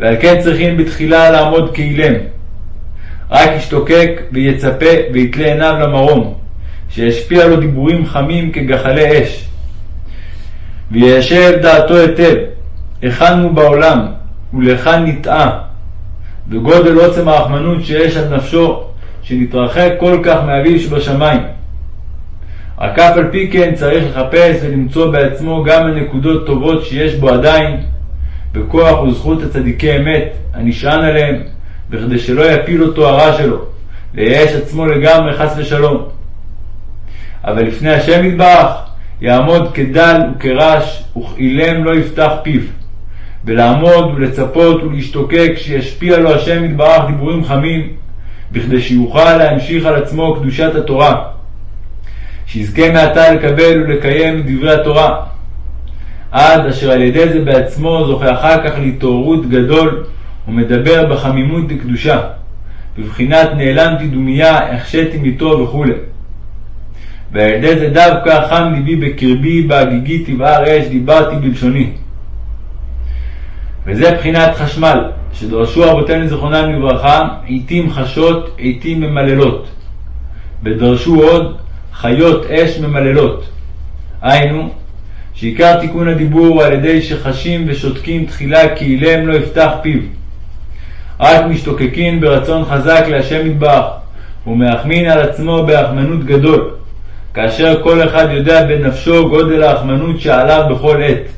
ועל כן צריכים בתחילה לעמוד כאילם. רק ישתוקק ויצפה ויתלה עיניו למרום, שישפיע לו דיבורים חמים כגחלי אש. ויישב דעתו היטב, היכן הוא בעולם ולהיכן נטעה, וגודל עוצם הרחמנות שיש על נפשו, שנתרחק כל כך מאביו שבשמיים. רק אף על פי כן צריך לחפש ולמצוא בעצמו גם הנקודות טובות שיש בו עדיין, בכוח וזכות הצדיקי אמת הנשען עליהם, בכדי שלא יפיל אותו הרע שלו, וייאש עצמו לגמרי חס ושלום. אבל לפני השם יתברך, יעמוד כדל וכרש, וכאילם לא יפתח פיו. ולעמוד ולצפות ולהשתוקק שישפיע לו השם יתברך דיבורים חמים, בכדי שיוכל להמשיך על עצמו קדושת התורה. שיזכה מעתה לקבל ולקיים את דברי התורה, עד אשר על ידי זה בעצמו זוכה אחר כך להתעוררות גדול ומדבר בחמימות דקדושה, בבחינת נעלמתי דומיה, החשיתי מיתו וכו'. ועל זה דווקא חם ליבי בקרבי, בהגיגי תבער אש, דיברתי בלשוני. וזה בחינת חשמל, שדרשו אבותינו זיכרונם לברכה, עיתים חשות, עיתים ממללות. ודרשו עוד, חיות אש ממללות. היינו, שעיקר תיקון הדיבור הוא על ידי שחשים ושותקים תחילה כי אילם לא יפתח פיו. רק משתוקקין ברצון חזק להשם מטבח, ומאחמין על עצמו באחמנות גדול, כאשר כל אחד יודע בנפשו גודל האחמנות שעליו בכל עת.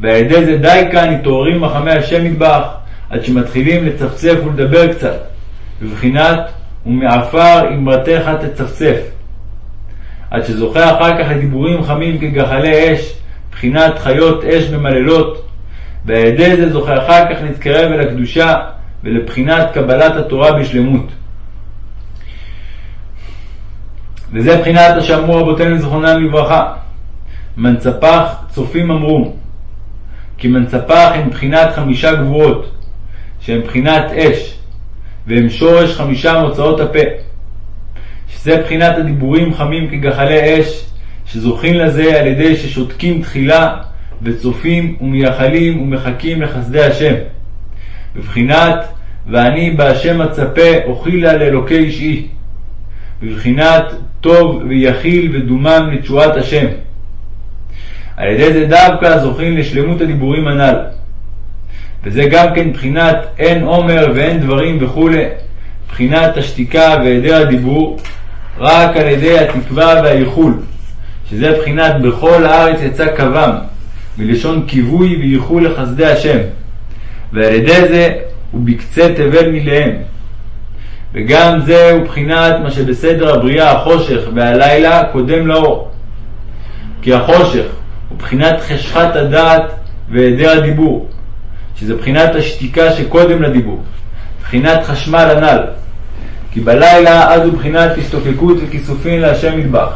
ועל ידי זה די כאן מתעוררים רחמי השם מטבח, עד שמתחילים לצפצף ולדבר קצת, בבחינת ומעפר אמרתך תצפצף. עד שזוכה אחר כך לדיבורים חמים כגחלי אש, בחינת חיות אש ממללות, ועל ידי זה זוכה אחר כך להתקרב אל הקדושה ולבחינת קבלת התורה בשלמות. וזה בחינת אשר רבותינו זכרונם לברכה. מנצפח צופים אמרו, כי מנצפח הם בחינת חמישה גבורות, שהם בחינת אש, והם שורש חמישה מוצאות הפה. שזה בחינת הדיבורים חמים כגחלי אש, שזוכים לזה על ידי ששותקים תחילה וצופים ומייחלים ומחכים לחסדי השם. בבחינת ואני בהשם אצפה אוכילה לאלוקי אישי. בבחינת טוב ויכיל ודומם לתשועת השם. על ידי זה דווקא זוכים לשלמות הדיבורים הנ"ל. וזה גם כן בחינת אין עומר ואין דברים וכולי, בחינת השתיקה והיעדר הדיבור, רק על ידי התקווה והייחול, שזה בחינת בכל הארץ יצא קבם, מלשון כיווי וייחול לחסדי השם, ועל ידי זה הוא בקצה תבל מליהם. וגם זה הוא בחינת מה שבסדר הבריאה החושך והלילה קודם לאור. כי החושך הוא בחינת חשכת הדעת והיעדר הדיבור, שזה בחינת השתיקה שקודם לדיבור, בחינת חשמל הנ"ל. כי בלילה אז הוא בחינת השתוקקות וכיסופין להשם מטבח.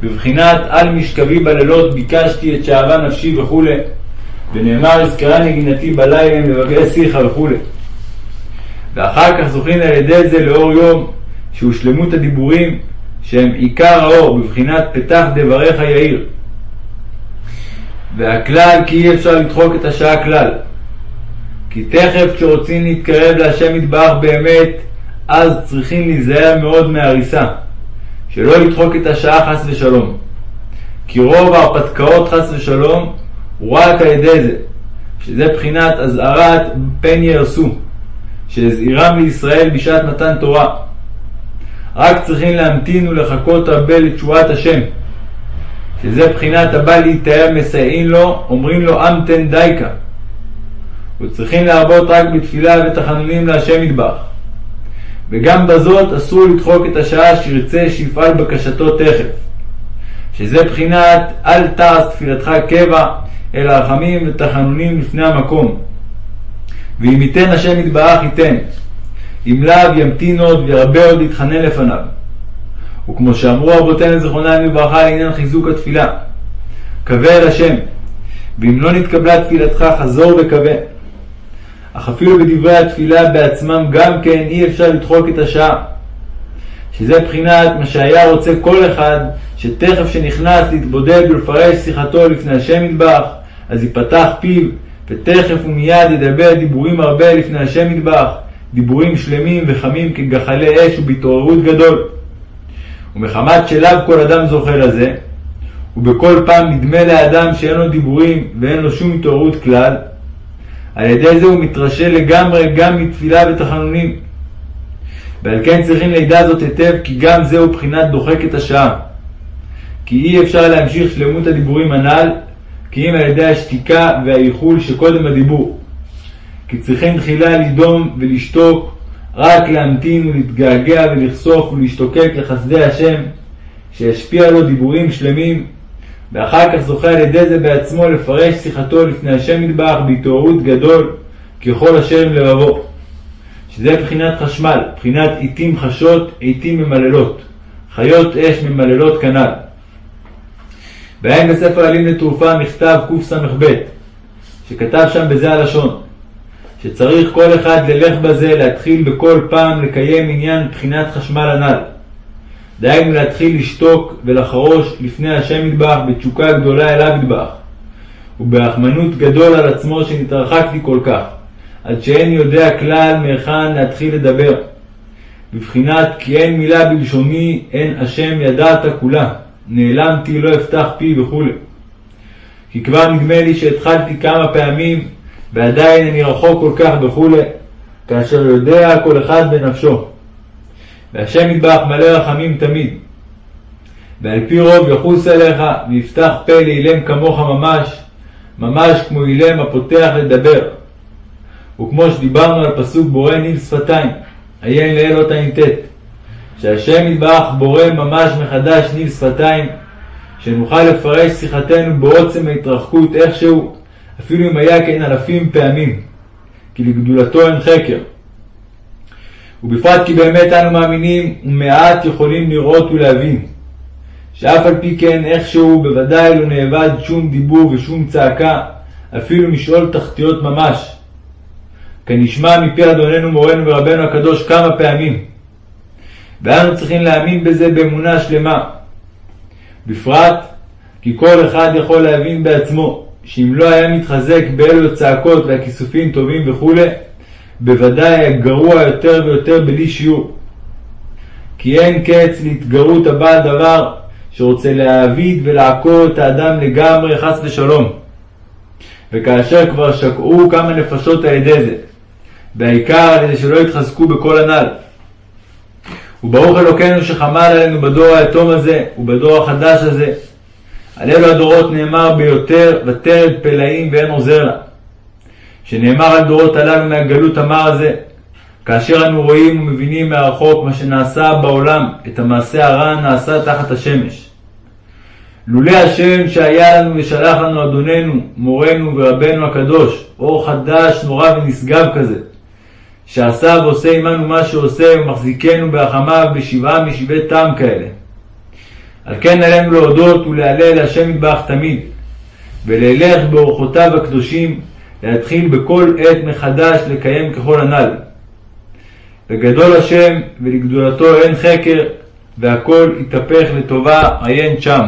בבחינת על משכבי בלילות ביקשתי את שאהבה נפשי וכו', ונאמר הזכרה נגינתי בלילה עם שיחה וכו'. ואחר כך זוכין על ידי זה לאור יום, שהוא שלמות הדיבורים, שהם עיקר האור, בבחינת פתח דבריך יאיר. והכלל כי אי אפשר לדחוק את השעה כלל. כי תכף כשרוצים להתקרב להשם יתברך באמת, אז צריכים להיזהר מאוד מהריסה, שלא לדחוק את השעה חס ושלום. כי רוב ההרפתקאות חס ושלום הוא רק על ידי זה, שזה בחינת אזהרת פן יהרסו, שהזהירם לישראל בשעת מתן תורה. רק צריכים להמתין ולחכות הרבה לתשועת השם, שזה בחינת הבא להתאר מסייעין לו, אומרים לו אמתן דייקה. וצריכים להרבות רק בתפילה ותחנונים להשם מטבח. וגם בזאת אסור לדחוק את השעה שירצה שיפעל בקשתו תכף. שזה בחינת אל תעש תפילתך קבע, אלא רחמים ותחנונים לפני המקום. ואם ייתן השם יתברך ייתן. אם לאו ימתין עוד וירבה עוד להתחנן לפניו. וכמו שאמרו רבותינו זיכרונם לברכה לעניין חיזוק התפילה, קווה אל השם, ואם לא נתקבלה תפילתך חזור וקווה. אך אפילו בדברי התפילה בעצמם גם כן אי אפשר לדחוק את השעה. שזה בחינת מה שהיה רוצה כל אחד, שתכף שנכנס להתבודד ולפרש שיחתו לפני השם ידבח, אז ייפתח פיו, ותכף ומיד ידבר דיבורים הרבה לפני השם ידבח, דיבורים שלמים וחמים כגחלי אש ובהתעוררות גדול. ומחמת שלאו כל אדם זוכה לזה, ובכל פעם נדמה לאדם שאין לו דיבורים ואין לו שום התעוררות כלל, על ידי זה הוא מתרשל לגמרי גם מתפילה ותחנונים. ועל כן צריכים לידע זאת היטב, כי גם זהו בחינת דוחק את השעה. כי אי אפשר להמשיך שלמות הדיבורים הנ"ל, כי אם על ידי השתיקה והאיחול שקודם הדיבור. כי צריכים תחילה לדום ולשתוק, רק להמתין ולהתגעגע ולחשוף ולהשתוקק לחסדי השם, שישפיע לו דיבורים שלמים, ואחר כך זוכה על ידי זה בעצמו לפרש שיחתו לפני השם מטבח בהתעוררות גדול, ככל עם לבבו. שזה בחינת חשמל, בחינת עיתים חשות, עיתים ממללות, חיות אש ממללות כנ"ל. בעין בספר עלים לתרופה מכתב קס"ב, שכתב שם בזה הלשון, שצריך כל אחד ללך בזה להתחיל בכל פעם לקיים עניין בחינת חשמל הנ"ל. דהיינו להתחיל לשתוק ולחרוש לפני השם ידבח בתשוקה גדולה אליו ידבח, וברחמנות גדול על עצמו שנתרחקתי כל כך, עד שאין יודע כלל מהיכן להתחיל לדבר. בבחינת כי אין מילה בלשוני, אין השם ידעת כולה, נעלמתי לא אפתח פי וכו'. כי כבר נדמה לי שהתחלתי כמה פעמים, ועדיין אני רחוק כל כך וכו', כאשר יודע כל אחד בנפשו. והשם ידבח מלא רחמים תמיד. ועל פי רוב יחוס עליך, ויפתח פה לאילם כמוך ממש, ממש כמו אילם הפותח לדבר. וכמו שדיברנו על פסוק בורא ניל שפתיים, עיין לאל אות ע"ט, שהשם ידבח בורא ממש מחדש ניל שפתיים, שנוכל לפרש שיחתנו בעוצם ההתרחקות איכשהו, אפילו אם היה כן אלפים פעמים, כי לגדולתו אין חקר. ובפרט כי באמת אנו מאמינים ומעט יכולים לראות ולהבין, שאף על פי כן איכשהו בוודאי לא נאבד שום דיבור ושום צעקה, אפילו משאול תחתיות ממש. כנשמע מפי אדוננו מורנו ורבנו הקדוש כמה פעמים. ואנו צריכים להאמין בזה באמונה שלמה. בפרט כי כל אחד יכול להבין בעצמו שאם לא היה מתחזק באלו הצעקות והכיסופים טובים וכולי, בוודאי היה גרוע יותר ויותר בלי שיעור. כי אין קץ להתגרות הבעל דבר שרוצה להעביד ולעקור את האדם לגמרי חס ושלום. וכאשר כבר שקעו כמה נפשות על ידי זה, והעיקר על ידי שלא יתחזקו בכל הנ"ל. וברוך אלוקינו שחמל עלינו בדור היתום הזה ובדור החדש הזה, על אלו הדורות נאמר ביותר ותרד פלאים ואין עוזר לה. שנאמר על דורות הללו מהגלות המר הזה, כאשר אנו רואים ומבינים מהרחוק מה שנעשה בעולם, את המעשה הרע הנעשה תחת השמש. לולא השם שהיה לנו ושלח לנו אדוננו, מורנו ורבנו הקדוש, אור חדש, נורא ונשגב כזה, שעשה ועושה עמנו מה שעושה ומחזיקנו בהחמיו בשבעה משבעי טעם כאלה. על כן עלינו להודות ולהלל להשם יתברך תמיד, וללך באורחותיו הקדושים, להתחיל בכל עת מחדש לקיים ככל הנ"ל. וגדול השם ולגדולתו אין חקר, והכל יתהפך לטובה, עיין שם.